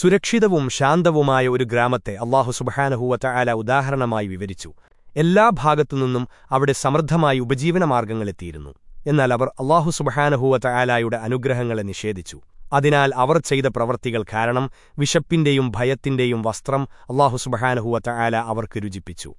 സുരക്ഷിതവും ശാന്തവുമായ ഒരു ഗ്രാമത്തെ അള്ളാഹു സുബഹാനഹൂവത്ത ആല ഉദാഹരണമായി വിവരിച്ചു. എല്ലാ ഭാഗത്തുനിന്നും അവിടെ സമൃദ്ധമായി ഉപജീവനമാർഗങ്ങളെത്തിയിരുന്നു എന്നാൽ അവർ അള്ളാഹു സുബഹാനഹൂവത്ത ആലായുടെ അനുഗ്രഹങ്ങളെ നിഷേധിച്ചു. അതിനാൽ അവർ ചെയ്ത പ്രവൃത്തികൾ കാരണം വിശപ്പിന്റെയും ഭയത്തിന്റെയും വസ്ത്രം അള്ളാഹു സുബഹാനഹൂവത്ത ആല അവർക്ക് രുചിപ്പിച്ചു.